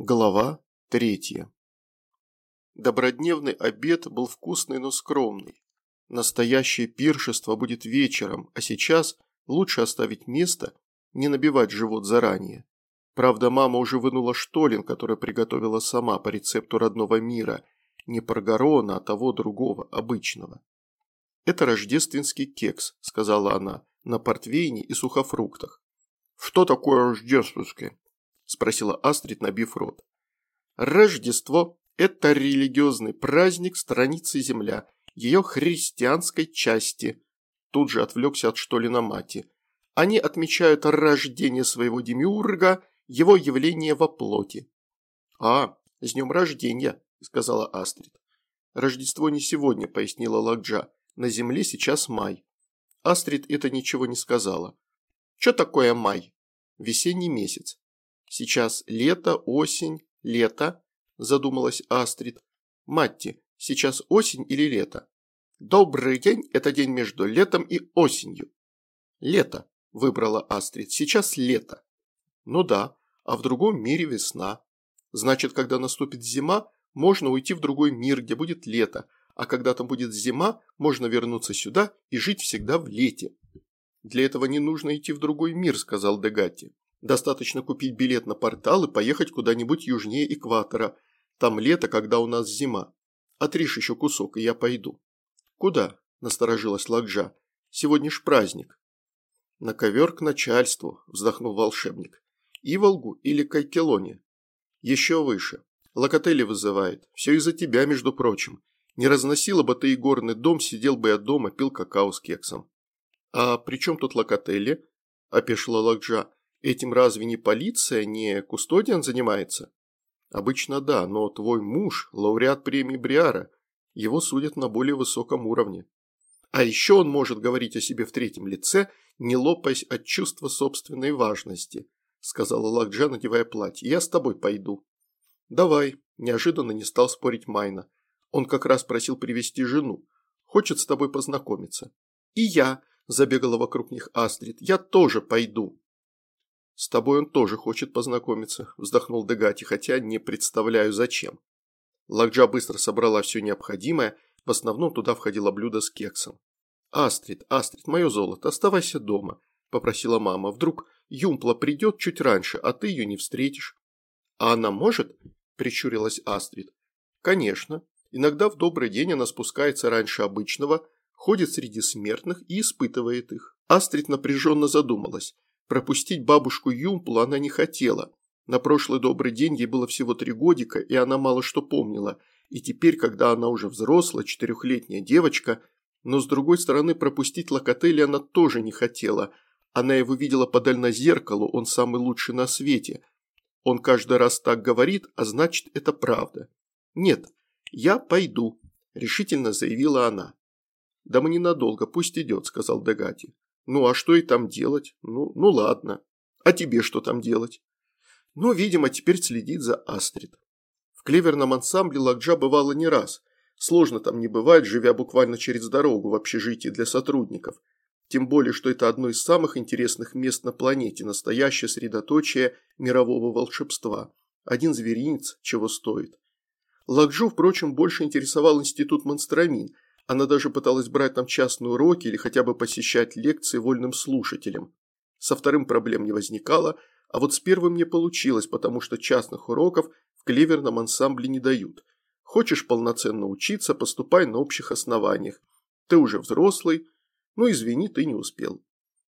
Глава третья. Добродневный обед был вкусный, но скромный. Настоящее пиршество будет вечером, а сейчас лучше оставить место, не набивать живот заранее. Правда, мама уже вынула штолен, который приготовила сама по рецепту родного мира, не паргарона, а того другого, обычного. «Это рождественский кекс», – сказала она, – «на портвейне и сухофруктах». «Что такое рождественское?» – спросила Астрид, набив рот. «Рождество – это религиозный праздник страницы Земля, ее христианской части», – тут же отвлекся от Штолина Мати. «Они отмечают рождение своего демиурга, его явление во плоти». «А, с днем рождения», – сказала Астрид. «Рождество не сегодня», – пояснила Лакджа. «На Земле сейчас май». Астрид это ничего не сказала. «Что такое май?» «Весенний месяц. Сейчас лето, осень, лето, задумалась Астрид. Матти, сейчас осень или лето? Добрый день – это день между летом и осенью. Лето, выбрала Астрид, сейчас лето. Ну да, а в другом мире весна. Значит, когда наступит зима, можно уйти в другой мир, где будет лето, а когда там будет зима, можно вернуться сюда и жить всегда в лете. Для этого не нужно идти в другой мир, сказал Дегатти. Достаточно купить билет на портал и поехать куда-нибудь южнее экватора. Там лето, когда у нас зима. Отришь еще кусок, и я пойду». «Куда?» – насторожилась Лакжа. «Сегодня ж праздник». «На ковер к начальству», – вздохнул волшебник. «Иволгу или Кайкелоне?» «Еще выше. Локотели вызывает. Все из-за тебя, между прочим. Не разносила бы ты игорный дом, сидел бы я дома, пил какао с кексом». «А при чем тут Локотели?» – опешила Лакджа. Этим разве не полиция, не кустодиан занимается? Обычно да, но твой муж – лауреат премии Бриара. Его судят на более высоком уровне. А еще он может говорить о себе в третьем лице, не лопаясь от чувства собственной важности, сказала Лакджа, надевая платье. Я с тобой пойду. Давай, неожиданно не стал спорить Майна. Он как раз просил привести жену. Хочет с тобой познакомиться. И я, забегала вокруг них Астрид, я тоже пойду. «С тобой он тоже хочет познакомиться», – вздохнул Дегати, хотя не представляю зачем. Лакджа быстро собрала все необходимое, в основном туда входило блюдо с кексом. «Астрид, Астрид, мое золото, оставайся дома», – попросила мама. «Вдруг Юмпла придет чуть раньше, а ты ее не встретишь». «А она может?» – прищурилась Астрид. «Конечно. Иногда в добрый день она спускается раньше обычного, ходит среди смертных и испытывает их». Астрид напряженно задумалась. Пропустить бабушку Юмпулу она не хотела. На прошлый добрый день ей было всего три годика, и она мало что помнила. И теперь, когда она уже взрослая, четырехлетняя девочка, но с другой стороны пропустить Локотели она тоже не хотела. Она его видела по дальнозеркалу, он самый лучший на свете. Он каждый раз так говорит, а значит это правда. «Нет, я пойду», – решительно заявила она. «Да мы ненадолго, пусть идет», – сказал Дегати. Ну, а что и там делать? Ну, ну ладно. А тебе что там делать? Ну, видимо, теперь следить за Астрид. В клеверном ансамбле Лакджа бывало не раз. Сложно там не бывать, живя буквально через дорогу в общежитии для сотрудников. Тем более, что это одно из самых интересных мест на планете, настоящее средоточие мирового волшебства. Один зверинец чего стоит. Лакджу, впрочем, больше интересовал институт Монстрамин – она даже пыталась брать там частные уроки или хотя бы посещать лекции вольным слушателям. Со вторым проблем не возникало, а вот с первым не получилось, потому что частных уроков в клеверном ансамбле не дают. Хочешь полноценно учиться, поступай на общих основаниях. Ты уже взрослый, ну извини, ты не успел.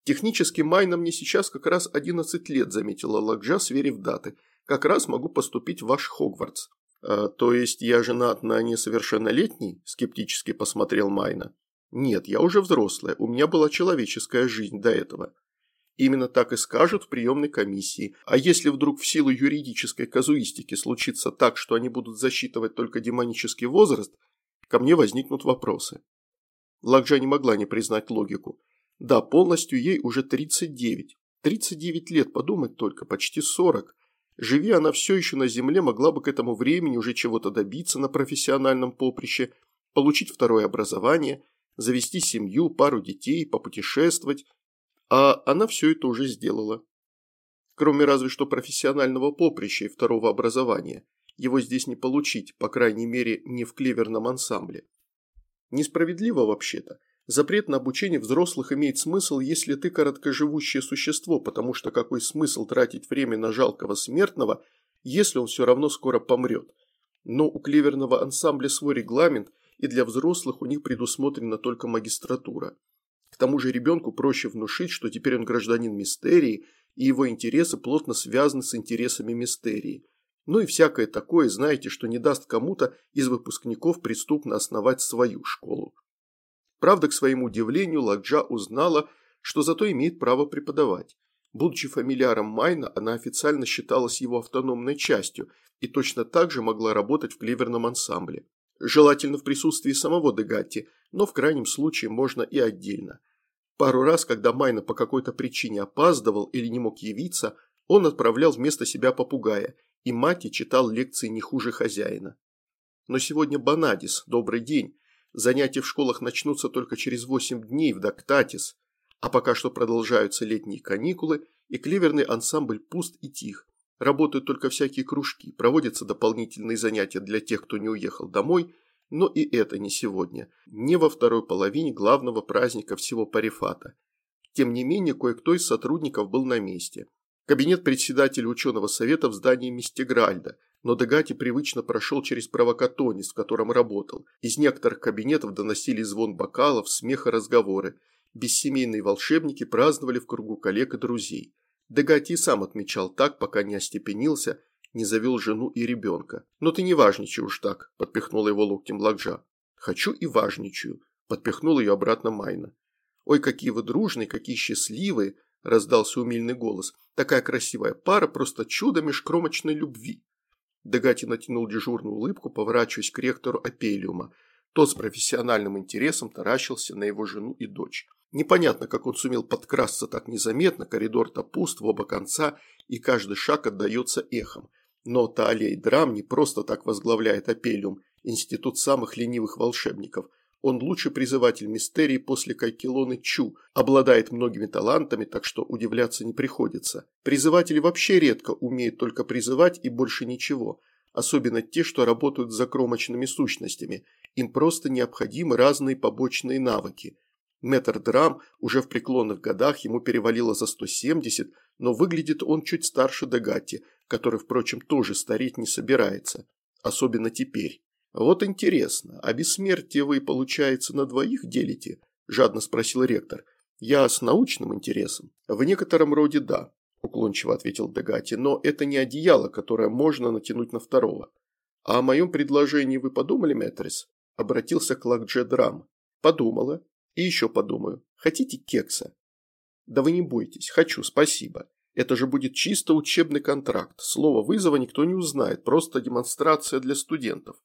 Технически майна мне сейчас как раз 11 лет, заметила Лакджа, сверив даты. Как раз могу поступить в ваш Хогвартс. «А, «То есть я женат на несовершеннолетней?» – скептически посмотрел Майна. «Нет, я уже взрослая, у меня была человеческая жизнь до этого». Именно так и скажут в приемной комиссии. А если вдруг в силу юридической казуистики случится так, что они будут засчитывать только демонический возраст, ко мне возникнут вопросы. Лакджа не могла не признать логику. Да, полностью ей уже 39. 39 лет, подумать только, почти 40. Живи она все еще на земле, могла бы к этому времени уже чего-то добиться на профессиональном поприще, получить второе образование, завести семью, пару детей, попутешествовать. А она все это уже сделала. Кроме разве что профессионального поприща и второго образования. Его здесь не получить, по крайней мере, не в клеверном ансамбле. Несправедливо вообще-то. Запрет на обучение взрослых имеет смысл, если ты короткоживущее существо, потому что какой смысл тратить время на жалкого смертного, если он все равно скоро помрет. Но у клеверного ансамбля свой регламент, и для взрослых у них предусмотрена только магистратура. К тому же ребенку проще внушить, что теперь он гражданин мистерии, и его интересы плотно связаны с интересами мистерии. Ну и всякое такое, знаете, что не даст кому-то из выпускников преступно основать свою школу. Правда, к своему удивлению, Ладжа узнала, что зато имеет право преподавать. Будучи фамильяром Майна, она официально считалась его автономной частью и точно так же могла работать в клеверном ансамбле. Желательно в присутствии самого Дегатти, но в крайнем случае можно и отдельно. Пару раз, когда Майна по какой-то причине опаздывал или не мог явиться, он отправлял вместо себя попугая, и Мати читал лекции не хуже хозяина. Но сегодня Банадис, добрый день, Занятия в школах начнутся только через 8 дней в Дактатис, а пока что продолжаются летние каникулы, и кливерный ансамбль пуст и тих. Работают только всякие кружки, проводятся дополнительные занятия для тех, кто не уехал домой, но и это не сегодня, не во второй половине главного праздника всего Парифата. Тем не менее, кое-кто из сотрудников был на месте. Кабинет председателя ученого совета в здании Мистигральда, но Дегати привычно прошел через провокатонис, в котором работал. Из некоторых кабинетов доносились звон бокалов, смех и разговоры. Бессемейные волшебники праздновали в кругу коллег и друзей. Дегати сам отмечал так, пока не остепенился, не завел жену и ребенка. «Но ты не важничай уж так», – подпихнула его локтем Лакджа. «Хочу и важничаю», – подпихнул ее обратно Майна. «Ой, какие вы дружные, какие счастливые», – раздался умильный голос. «Такая красивая пара, просто чудо межкромочной любви». Дегати натянул дежурную улыбку, поворачиваясь к ректору Апелиума. Тот с профессиональным интересом таращился на его жену и дочь. Непонятно, как он сумел подкрасться так незаметно, коридор-то пуст в оба конца, и каждый шаг отдается эхом. Но Таалей Драм не просто так возглавляет Апелиум, институт самых ленивых волшебников. Он лучший призыватель мистерии после Кайкелоны Чу, обладает многими талантами, так что удивляться не приходится. Призыватели вообще редко умеют только призывать и больше ничего, особенно те, что работают с закромочными сущностями. Им просто необходимы разные побочные навыки. Мэтр Драм уже в преклонных годах, ему перевалило за 170, но выглядит он чуть старше Дегати, который, впрочем, тоже стареть не собирается. Особенно теперь. «Вот интересно, а бессмертие вы, получается, на двоих делите?» – жадно спросил ректор. «Я с научным интересом». «В некотором роде да», – уклончиво ответил Дегати, «но это не одеяло, которое можно натянуть на второго». «А о моем предложении вы подумали, Мэтрис?» – обратился к Лакдже Драм. «Подумала. И еще подумаю. Хотите кекса?» «Да вы не бойтесь. Хочу, спасибо. Это же будет чисто учебный контракт. Слово вызова никто не узнает, просто демонстрация для студентов.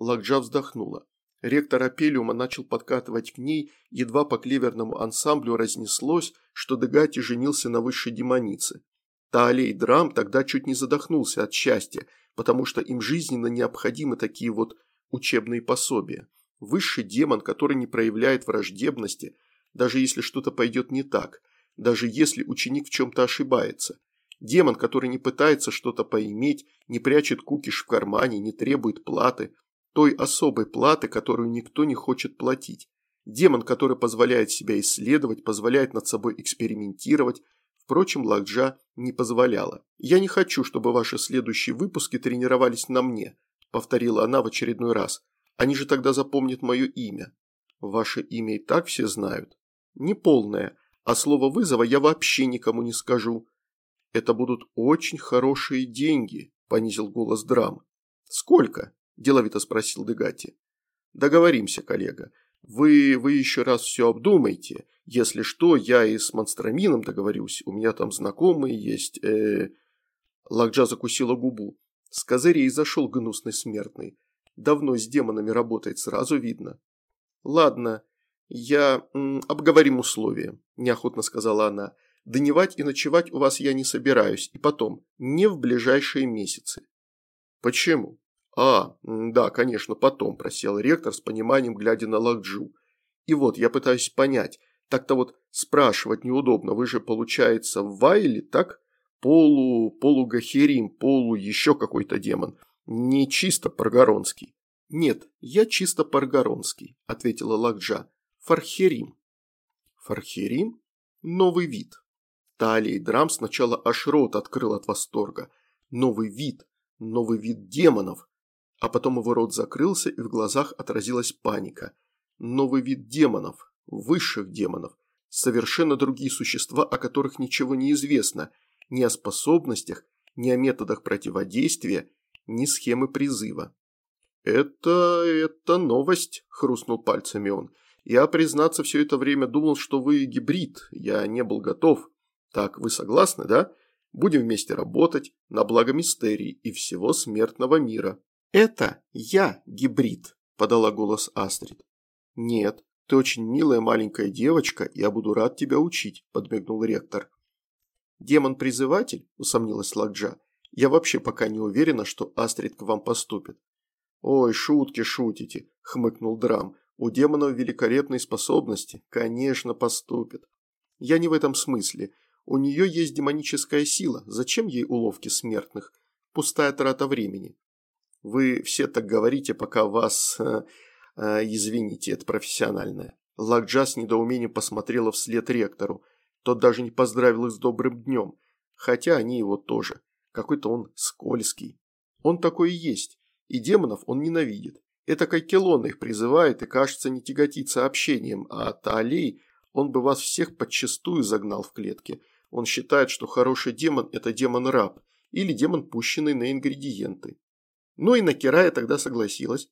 Лакджа вздохнула. Ректор Апелиума начал подкатывать к ней, едва по клеверному ансамблю разнеслось, что Дегати женился на высшей демонице. Таалей Драм тогда чуть не задохнулся от счастья, потому что им жизненно необходимы такие вот учебные пособия. Высший демон, который не проявляет враждебности, даже если что-то пойдет не так, даже если ученик в чем-то ошибается. Демон, который не пытается что-то поиметь, не прячет кукиш в кармане, не требует платы – той особой платы, которую никто не хочет платить. Демон, который позволяет себя исследовать, позволяет над собой экспериментировать. Впрочем, Лакджа не позволяла. «Я не хочу, чтобы ваши следующие выпуски тренировались на мне», повторила она в очередной раз. «Они же тогда запомнят мое имя». «Ваше имя и так все знают». «Не полное, а слово вызова я вообще никому не скажу». «Это будут очень хорошие деньги», – понизил голос драм. «Сколько?» Деловито спросил Дегати. Договоримся, коллега. Вы, вы еще раз все обдумайте. Если что, я и с Монстрамином договорюсь. У меня там знакомые есть. Э... Лакджа закусила губу. С козырей зашел гнусный смертный. Давно с демонами работает, сразу видно. Ладно, я... М, обговорим условия, неохотно сказала она. Дневать и ночевать у вас я не собираюсь. И потом, не в ближайшие месяцы. Почему? «А, да, конечно, потом», – просил ректор с пониманием, глядя на Лакджу. «И вот, я пытаюсь понять, так-то вот спрашивать неудобно, вы же, получается, в Вайле, так? полу, полугахерим, полу еще какой-то демон. Не чисто паргоронский. Нет, я чисто паргоронский, ответила Лакджа. Фархерим. Фархерим? Новый вид. Талия Драм сначала аж рот открыл от восторга. Новый вид, новый вид демонов. А потом его рот закрылся, и в глазах отразилась паника. Новый вид демонов, высших демонов. Совершенно другие существа, о которых ничего не известно. Ни о способностях, ни о методах противодействия, ни схемы призыва. «Это... это новость», – хрустнул пальцами он. «Я, признаться, все это время думал, что вы гибрид. Я не был готов. Так, вы согласны, да? Будем вместе работать на благо мистерии и всего смертного мира». «Это я гибрид», – подала голос Астрид. «Нет, ты очень милая маленькая девочка, я буду рад тебя учить», – подмигнул ректор. «Демон-призыватель?» – усомнилась Ладжа. «Я вообще пока не уверена, что Астрид к вам поступит». «Ой, шутки шутите», – хмыкнул Драм. «У демонов великолепные способности. Конечно, поступит». «Я не в этом смысле. У нее есть демоническая сила. Зачем ей уловки смертных? Пустая трата времени. Вы все так говорите, пока вас... Э, э, извините, это профессиональное. Лакджа с недоумением посмотрела вслед ректору. Тот даже не поздравил их с добрым днем. Хотя они его тоже. Какой-то он скользкий. Он такой и есть. И демонов он ненавидит. Это как Келона их призывает и, кажется, не тяготится общением, а Таалей, он бы вас всех подчистую загнал в клетке. Он считает, что хороший демон – это демон-раб или демон, пущенный на ингредиенты. Ну и на Кирая тогда согласилась.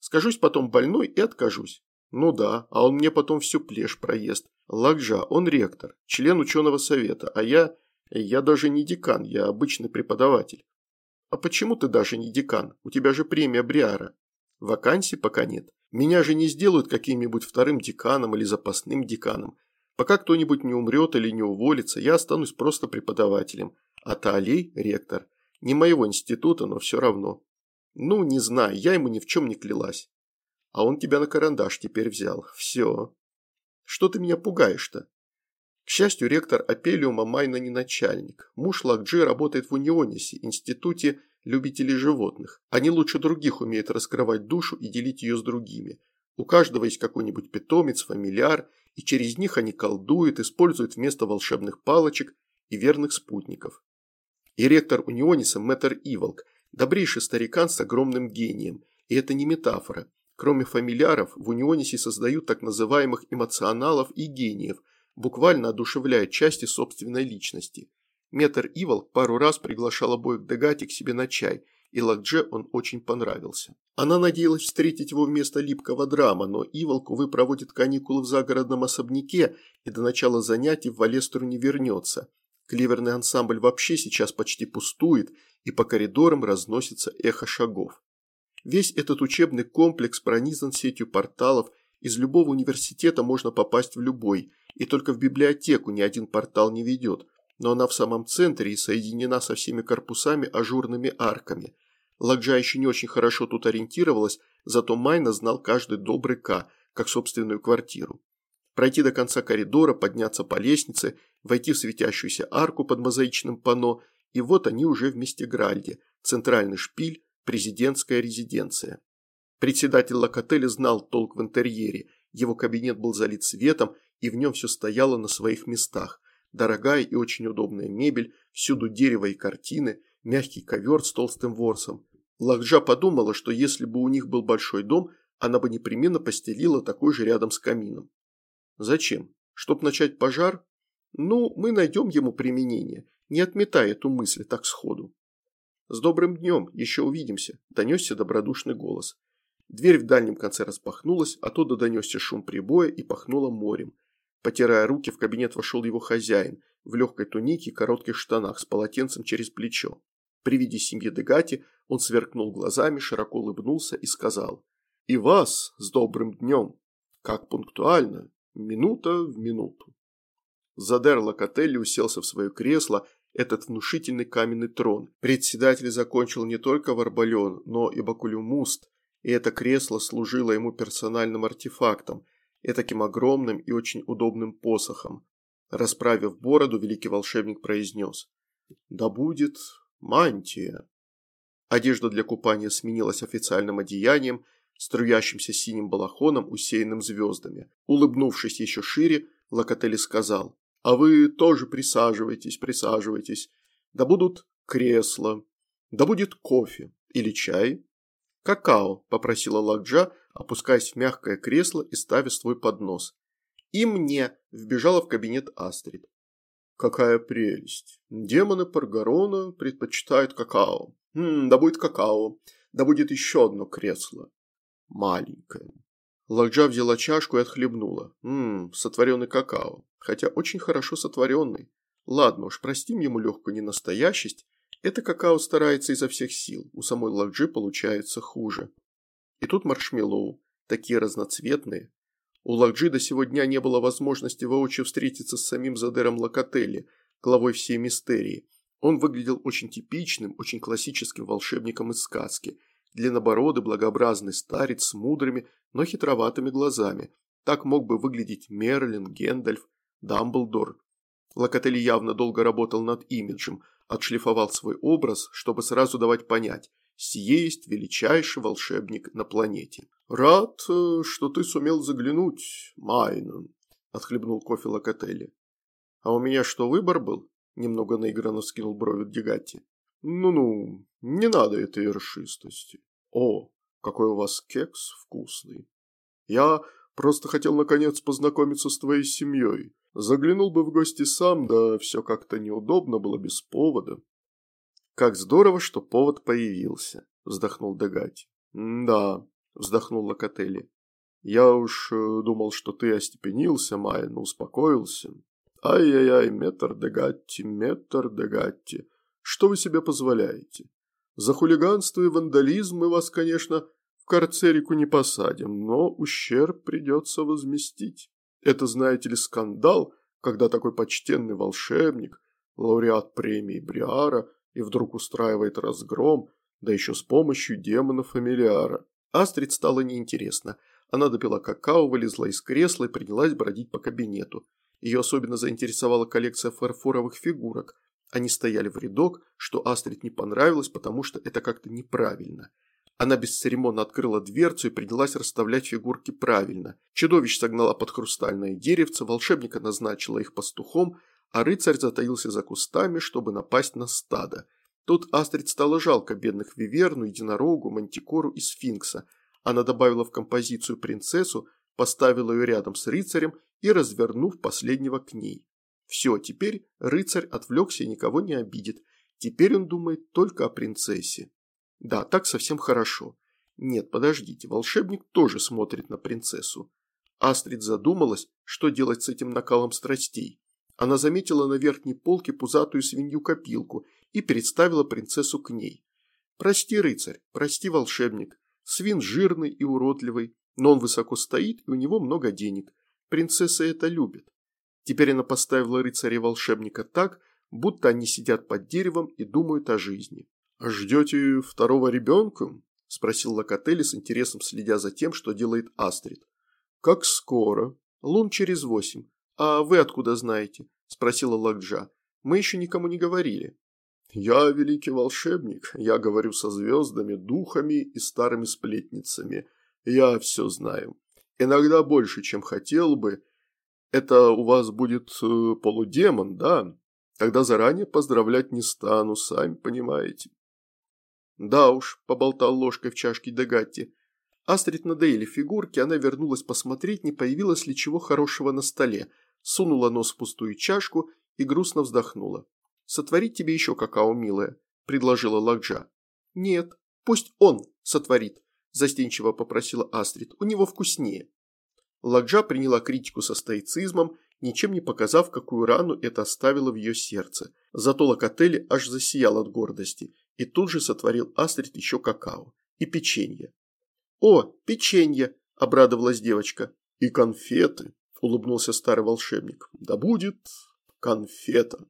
Скажусь потом больной и откажусь. Ну да, а он мне потом всю плешь проест. Лакжа, он ректор, член ученого совета, а я... Я даже не декан, я обычный преподаватель. А почему ты даже не декан? У тебя же премия Бриара. Вакансий пока нет. Меня же не сделают каким-нибудь вторым деканом или запасным деканом. Пока кто-нибудь не умрет или не уволится, я останусь просто преподавателем. А Таалей – ректор. Не моего института, но все равно. Ну, не знаю, я ему ни в чем не клялась. А он тебя на карандаш теперь взял. Все. Что ты меня пугаешь-то? К счастью, ректор Апелиума Майна не начальник. Муж Лакджи работает в Унионисе, институте любителей животных. Они лучше других умеют раскрывать душу и делить ее с другими. У каждого есть какой-нибудь питомец, фамильяр, и через них они колдуют, используют вместо волшебных палочек и верных спутников. И ректор Униониса Мэтр Иволк, добрейший старикан с огромным гением. И это не метафора. Кроме фамильяров, в Унионисе создают так называемых эмоционалов и гениев, буквально одушевляя части собственной личности. Метр Иволк пару раз приглашал обоих Дегати к себе на чай – и Лакдже он очень понравился. Она надеялась встретить его вместо липкого драма, но Иволк, увы, проводит каникулы в загородном особняке и до начала занятий в Валестру не вернется. Кливерный ансамбль вообще сейчас почти пустует, и по коридорам разносится эхо шагов. Весь этот учебный комплекс пронизан сетью порталов, из любого университета можно попасть в любой, и только в библиотеку ни один портал не ведет, но она в самом центре и соединена со всеми корпусами ажурными арками. Лакджа еще не очень хорошо тут ориентировалась, зато Майна знал каждый добрый К, как собственную квартиру. Пройти до конца коридора, подняться по лестнице, войти в светящуюся арку под мозаичным панно, и вот они уже в Местигральде, центральный шпиль, президентская резиденция. Председатель Локотеля знал толк в интерьере, его кабинет был залит светом, и в нем все стояло на своих местах. Дорогая и очень удобная мебель, всюду дерево и картины, мягкий ковер с толстым ворсом. Лахджа подумала, что если бы у них был большой дом, она бы непременно постелила такой же рядом с камином. Зачем? Чтоб начать пожар? Ну, мы найдем ему применение, не отметая эту мысль так сходу. «С добрым днем, еще увидимся», – донесся добродушный голос. Дверь в дальнем конце распахнулась, оттуда донесся шум прибоя и пахнуло морем. Потирая руки, в кабинет вошел его хозяин, в легкой тунике и коротких штанах, с полотенцем через плечо. При виде семьи Дегати он сверкнул глазами, широко улыбнулся и сказал «И вас с добрым днем! Как пунктуально! Минута в минуту!» Задер Локотелли уселся в свое кресло, этот внушительный каменный трон. Председатель закончил не только Варбален, но и Бакулюмуст, и это кресло служило ему персональным артефактом – этаким огромным и очень удобным посохом. Расправив бороду, великий волшебник произнес. Да будет мантия. Одежда для купания сменилась официальным одеянием, струящимся синим балахоном, усеянным звездами. Улыбнувшись еще шире, Локотели сказал, «А вы тоже присаживайтесь, присаживайтесь. Да будут кресла, да будет кофе или чай». «Какао», – попросила Лакджа, опускаясь в мягкое кресло и ставя свой поднос. «И мне», – вбежала в кабинет Астрид. «Какая прелесть! Демоны Паргарона предпочитают какао. М да будет какао, да будет еще одно кресло. Маленькое». Лакджа взяла чашку и отхлебнула. Ммм, сотворенный какао. Хотя очень хорошо сотворенный. Ладно уж, простим ему легкую ненастоящесть. Это какао старается изо всех сил. У самой Лакджи получается хуже. И тут маршмеллоу. Такие разноцветные. У Лакджи до сего дня не было возможности воочию встретиться с самим Задером Локотелли, главой всей мистерии. Он выглядел очень типичным, очень классическим волшебником из сказки – Длиннобородый, благообразный старец с мудрыми, но хитроватыми глазами. Так мог бы выглядеть Мерлин, Гендальф, Дамблдор. Локотели явно долго работал над имиджем, отшлифовал свой образ, чтобы сразу давать понять, сие есть величайший волшебник на планете. «Рад, э, что ты сумел заглянуть, Майнон», – отхлебнул кофе Локотели. «А у меня что, выбор был?» – немного наигранно скинул брови Дегатти. «Ну-ну, не надо этой ершистости. О, какой у вас кекс вкусный. Я просто хотел наконец познакомиться с твоей семьей. Заглянул бы в гости сам, да все как-то неудобно было без повода». «Как здорово, что повод появился», – вздохнул Дегати. «Да», – вздохнул Локотели. «Я уж э, думал, что ты остепенился, Майя, но успокоился. Ай-яй-яй, метр Дегатти, метр Дегатти. Что вы себе позволяете? За хулиганство и вандализм мы вас, конечно, в карцерику не посадим, но ущерб придется возместить. Это, знаете ли, скандал, когда такой почтенный волшебник, лауреат премии Бриара, и вдруг устраивает разгром, да еще с помощью демона-фамилиара. Астрид стало неинтересно. Она допила какао, вылезла из кресла и принялась бродить по кабинету. Ее особенно заинтересовала коллекция фарфоровых фигурок, они стояли в рядок, что Астрид не понравилось, потому что это как-то неправильно. Она бесцеремонно открыла дверцу и принялась расставлять фигурки правильно. Чудовищ согнала под хрустальное деревце, волшебника назначила их пастухом, а рыцарь затаился за кустами, чтобы напасть на стадо. Тут Астрид стало жалко бедных Виверну, Единорогу, Мантикору и Сфинкса. Она добавила в композицию принцессу, поставила ее рядом с рыцарем и, развернув последнего к ней. Все, теперь рыцарь отвлекся и никого не обидит. Теперь он думает только о принцессе. Да, так совсем хорошо. Нет, подождите, волшебник тоже смотрит на принцессу. Астрид задумалась, что делать с этим накалом страстей. Она заметила на верхней полке пузатую свинью-копилку и представила принцессу к ней. «Прости, рыцарь, прости, волшебник. Свин жирный и уродливый, но он высоко стоит и у него много денег. Принцесса это любит. Теперь она поставила рыцаря и волшебника так, будто они сидят под деревом и думают о жизни. «Ждете второго ребенка?» – спросил Локотели с интересом, следя за тем, что делает Астрид. «Как скоро?» «Лун через восемь. А вы откуда знаете?» – спросила Лакджа. «Мы еще никому не говорили». «Я великий волшебник. Я говорю со звездами, духами и старыми сплетницами. Я все знаю. Иногда больше, чем хотел бы, это у вас будет э, полудемон, да? Тогда заранее поздравлять не стану, сами понимаете. Да уж, поболтал ложкой в чашке Дегатти. Астрид надоели фигурки, она вернулась посмотреть, не появилось ли чего хорошего на столе, сунула нос в пустую чашку и грустно вздохнула. «Сотворить тебе еще какао, милая», – предложила Лакджа. «Нет, пусть он сотворит», – застенчиво попросила Астрид, – «у него вкуснее». Ладжа приняла критику со стоицизмом, ничем не показав, какую рану это оставило в ее сердце. Зато Локотели аж засиял от гордости и тут же сотворил Астрид еще какао и печенье. «О, печенье!» – обрадовалась девочка. «И конфеты!» – улыбнулся старый волшебник. «Да будет конфета!»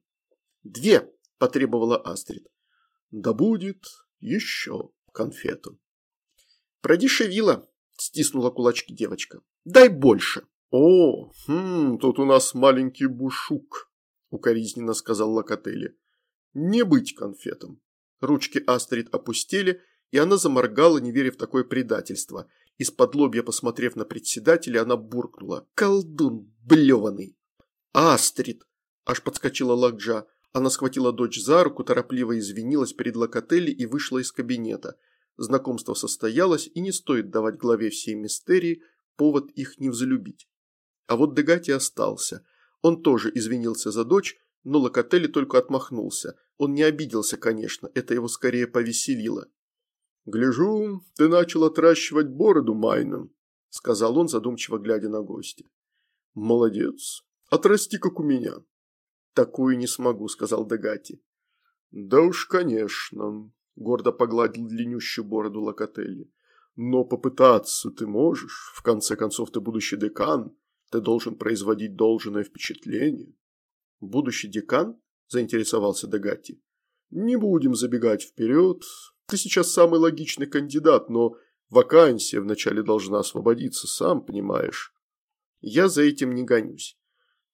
«Две!» – потребовала Астрид. «Да будет еще конфета!» «Продешевила!» – стиснула кулачки девочка. Дай больше. О, хм, тут у нас маленький бушук, укоризненно сказал Локотели. Не быть конфетом. Ручки Астрид опустили, и она заморгала, не веря в такое предательство. Из-под лобья, посмотрев на председателя, она буркнула. «Колдун блеванный!» «Астрид!» – аж подскочила Лакджа. Она схватила дочь за руку, торопливо извинилась перед Локотелли и вышла из кабинета. Знакомство состоялось, и не стоит давать главе всей мистерии повод их не взлюбить. А вот Дегати остался. Он тоже извинился за дочь, но Локотелли только отмахнулся. Он не обиделся, конечно, это его скорее повеселило. «Гляжу, ты начал отращивать бороду, Майном», – сказал он, задумчиво глядя на гостя. «Молодец. Отрасти, как у меня». «Такую не смогу», – сказал Дегати. «Да уж, конечно», – гордо погладил длиннющую бороду Локотелли. «Но попытаться ты можешь. В конце концов, ты будущий декан. Ты должен производить должное впечатление». «Будущий декан?» – заинтересовался Дегати. «Не будем забегать вперед. Ты сейчас самый логичный кандидат, но вакансия вначале должна освободиться, сам понимаешь. Я за этим не гонюсь.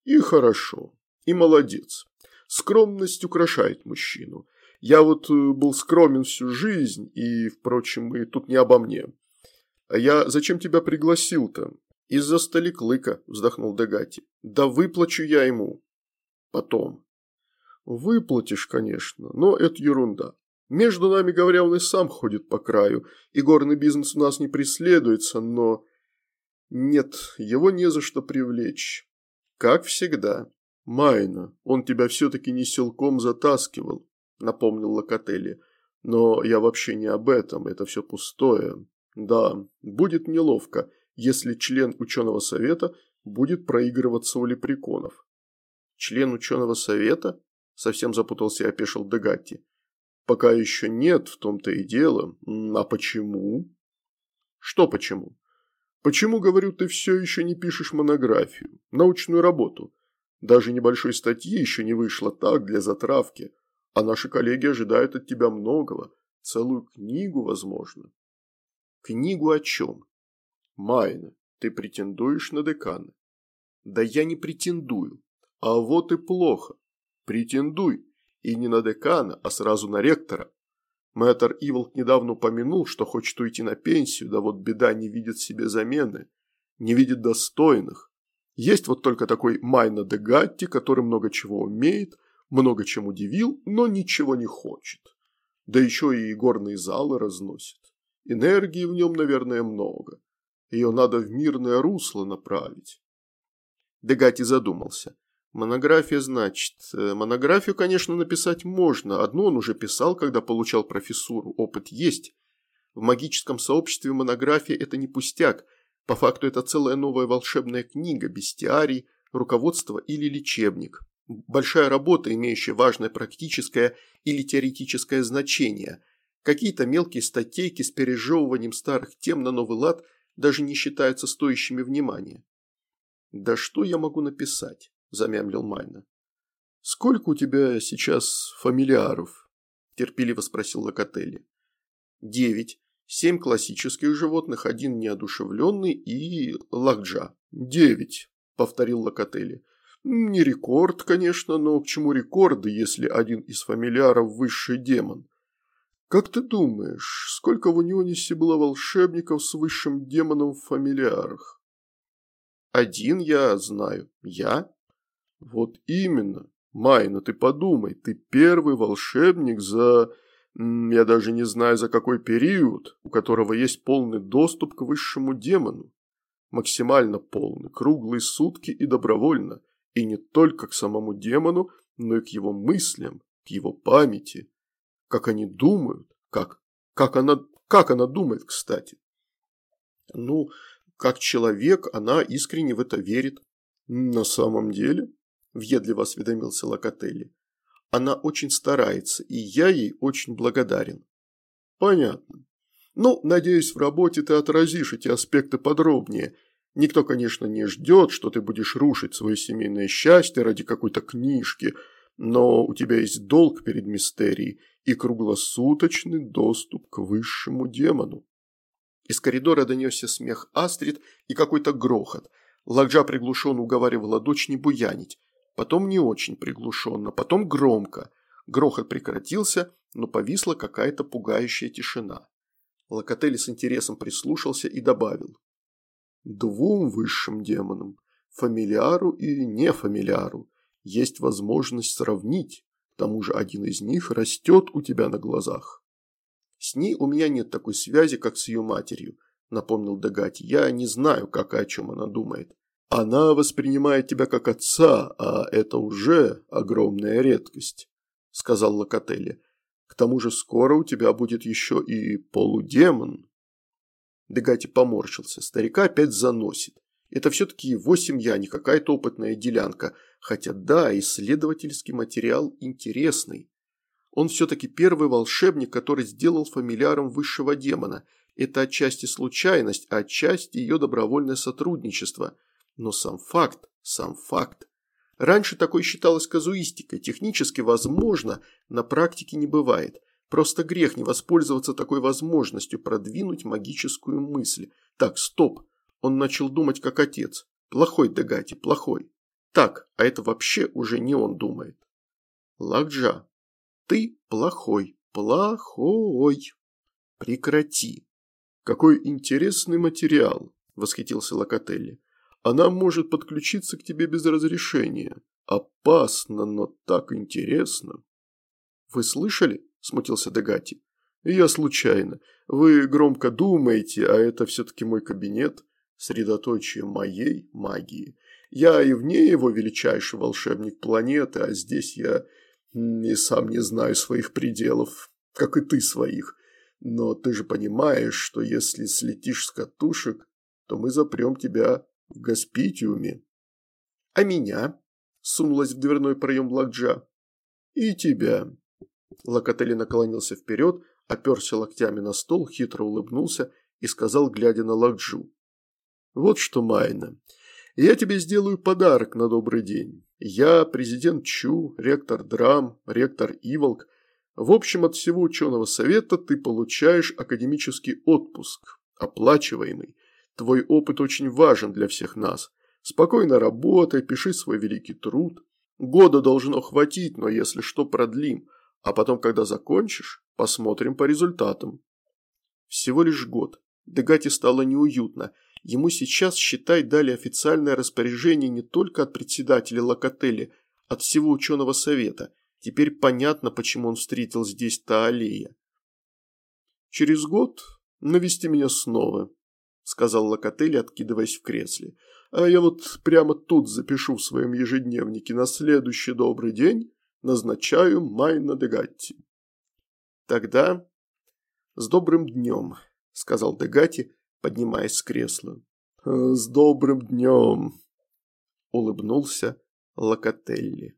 И хорошо, и молодец. Скромность украшает мужчину. Я вот э, был скромен всю жизнь, и, впрочем, и тут не обо мне. А я зачем тебя пригласил-то? Из-за столиклыка, вздохнул Дегати. Да выплачу я ему. Потом. Выплатишь, конечно, но это ерунда. Между нами, говоря, он и сам ходит по краю, и горный бизнес у нас не преследуется, но... Нет, его не за что привлечь. Как всегда. Майна, он тебя все-таки не силком затаскивал, напомнил Локотели. Но я вообще не об этом, это все пустое. Да, будет неловко, если член ученого совета будет проигрываться у лепреконов. Член ученого совета? Совсем запутался и опешил Дегатти. Пока еще нет, в том-то и дело. А почему? Что почему? Почему, говорю, ты все еще не пишешь монографию, научную работу? Даже небольшой статьи еще не вышло так, для затравки. А наши коллеги ожидают от тебя многого. Целую книгу, возможно. Книгу о чем? Майна, ты претендуешь на декана. Да я не претендую. А вот и плохо. Претендуй. И не на декана, а сразу на ректора. Мэтр Иволк недавно упомянул, что хочет уйти на пенсию, да вот беда не видит себе замены, не видит достойных. Есть вот только такой Майна де Гатти, который много чего умеет, много чем удивил, но ничего не хочет. Да еще и горные залы разносит. Энергии в нем, наверное, много. Ее надо в мирное русло направить. Дегати задумался. Монография, значит. Э, монографию, конечно, написать можно. Одну он уже писал, когда получал профессуру. Опыт есть. В магическом сообществе монография – это не пустяк. По факту это целая новая волшебная книга, бестиарий, руководство или лечебник. Большая работа, имеющая важное практическое или теоретическое значение. Какие-то мелкие статейки с пережевыванием старых тем на новый лад даже не считаются стоящими внимания. Да что я могу написать? – замямлил Майна. «Сколько у тебя сейчас фамилиаров?» – терпеливо спросил Локотелли. «Девять. Семь классических животных, один неодушевленный и лакджа». «Девять», – повторил Локотелли. «Не рекорд, конечно, но к чему рекорды, если один из фамилиаров высший демон?» «Как ты думаешь, сколько в Унионисе было волшебников с высшим демоном в фамилиарах?» «Один я знаю. Я вот именно. Майна, ты подумай, ты первый волшебник за... Я даже не знаю за какой период, у которого есть полный доступ к высшему демону. Максимально полный, круглые сутки и добровольно. И не только к самому демону, но и к его мыслям, к его памяти. Как они думают, как, как, она, как она думает, кстати. Ну, как человек, она искренне в это верит. На самом деле, въедливо осведомился Локотелли. Она очень старается, и я ей очень благодарен. Понятно. Ну, надеюсь, в работе ты отразишь эти аспекты подробнее. Никто, конечно, не ждет, что ты будешь рушить свое семейное счастье ради какой-то книжки, но у тебя есть долг перед мистерией и круглосуточный доступ к высшему демону. Из коридора донесся смех Астрид и какой-то грохот. Ладжа приглушенно уговаривала дочь не буянить потом не очень приглушенно, потом громко. Грохот прекратился, но повисла какая-то пугающая тишина. Локотелли с интересом прислушался и добавил. Двум высшим демонам, фамилиару и нефамилиару, есть возможность сравнить, к тому же один из них растет у тебя на глазах. С ней у меня нет такой связи, как с ее матерью, напомнил Дагати. Я не знаю, как и о чем она думает. Она воспринимает тебя как отца, а это уже огромная редкость, сказал Локотелли. К тому же скоро у тебя будет еще и полудемон. Дегати поморщился. Старика опять заносит. Это все-таки его семья, не какая-то опытная делянка. Хотя да, исследовательский материал интересный. Он все-таки первый волшебник, который сделал фамильяром высшего демона. Это отчасти случайность, а отчасти ее добровольное сотрудничество. Но сам факт, сам факт. Раньше такое считалось казуистикой, технически возможно, на практике не бывает. Просто грех не воспользоваться такой возможностью продвинуть магическую мысль. Так, стоп. Он начал думать как отец. Плохой Дегати, плохой. Так, а это вообще уже не он думает. Лакджа, ты плохой, плохой. Прекрати. Какой интересный материал, восхитился Локотелли. Она может подключиться к тебе без разрешения. Опасно, но так интересно. Вы слышали? Смутился Дегати. Я случайно. Вы громко думаете, а это все-таки мой кабинет, средоточие моей магии. Я и вне его величайший волшебник планеты, а здесь я и сам не знаю своих пределов, как и ты своих. Но ты же понимаешь, что если слетишь с катушек, то мы запрем тебя в госпитиуме. А меня? Сунулась в дверной проем Лакджа. И тебя. Локотели наклонился вперед, оперся локтями на стол, хитро улыбнулся и сказал, глядя на Лакджу. Вот что, Майна, я тебе сделаю подарок на добрый день. Я президент Чу, ректор Драм, ректор Иволк. В общем, от всего ученого совета ты получаешь академический отпуск, оплачиваемый. Твой опыт очень важен для всех нас. Спокойно работай, пиши свой великий труд. Года должно хватить, но если что, продлим. А потом, когда закончишь, посмотрим по результатам. Всего лишь год. Дегати стало неуютно. Ему сейчас, считай, дали официальное распоряжение не только от председателя Локотели, от всего ученого совета. Теперь понятно, почему он встретил здесь Таалея. «Через год навести меня снова», сказал Локотели, откидываясь в кресле. «А я вот прямо тут запишу в своем ежедневнике на следующий добрый день назначаю Майна Дегатти». «Тогда с добрым днем», – сказал Дегатти, поднимаясь с кресла. «С добрым днем», – улыбнулся Локотелли.